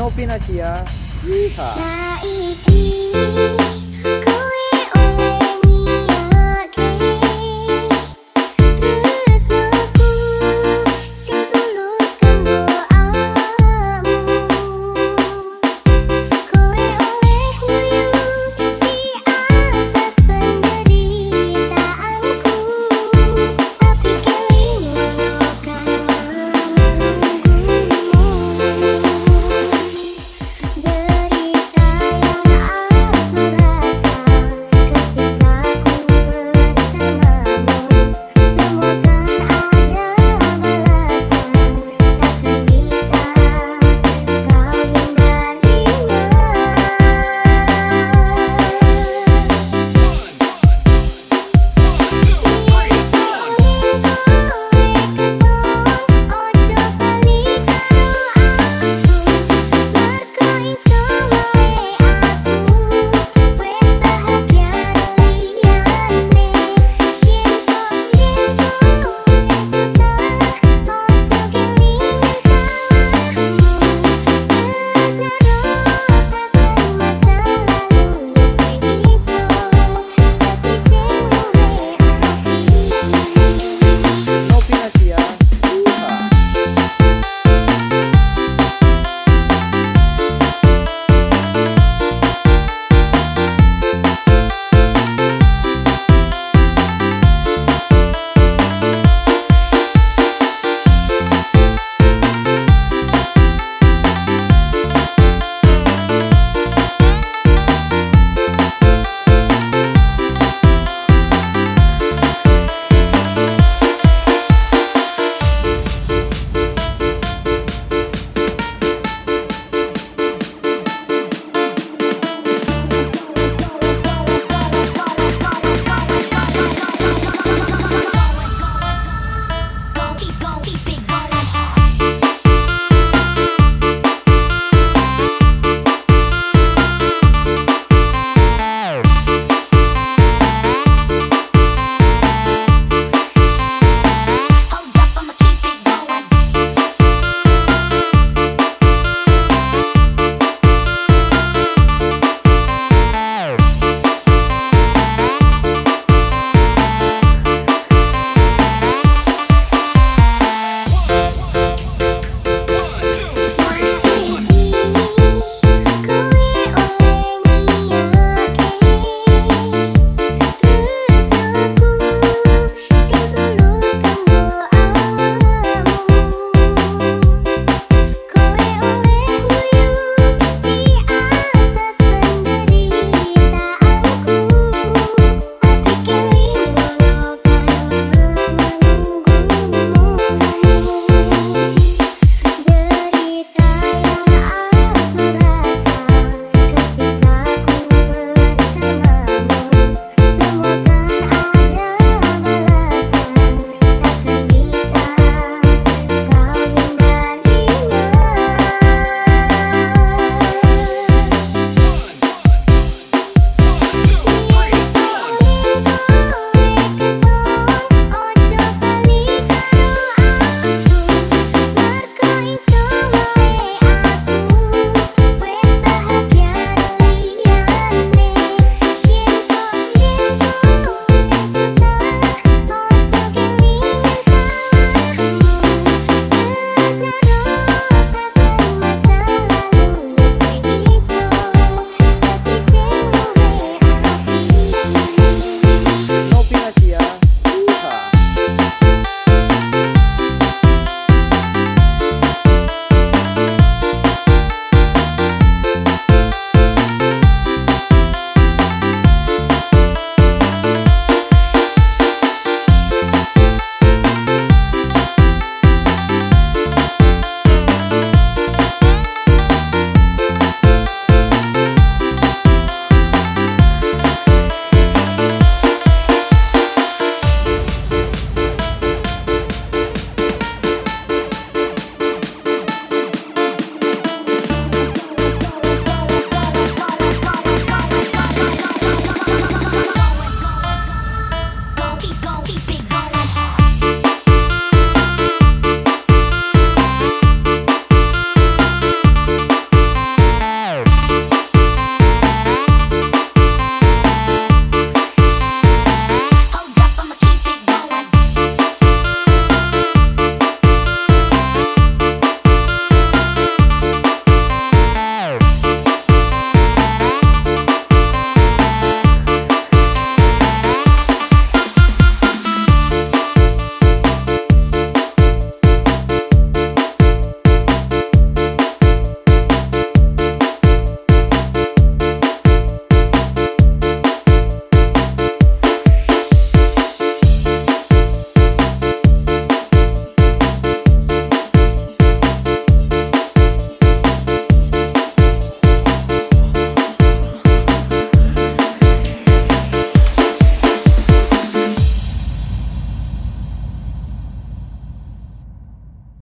Novinasia Yeehaw. Saiki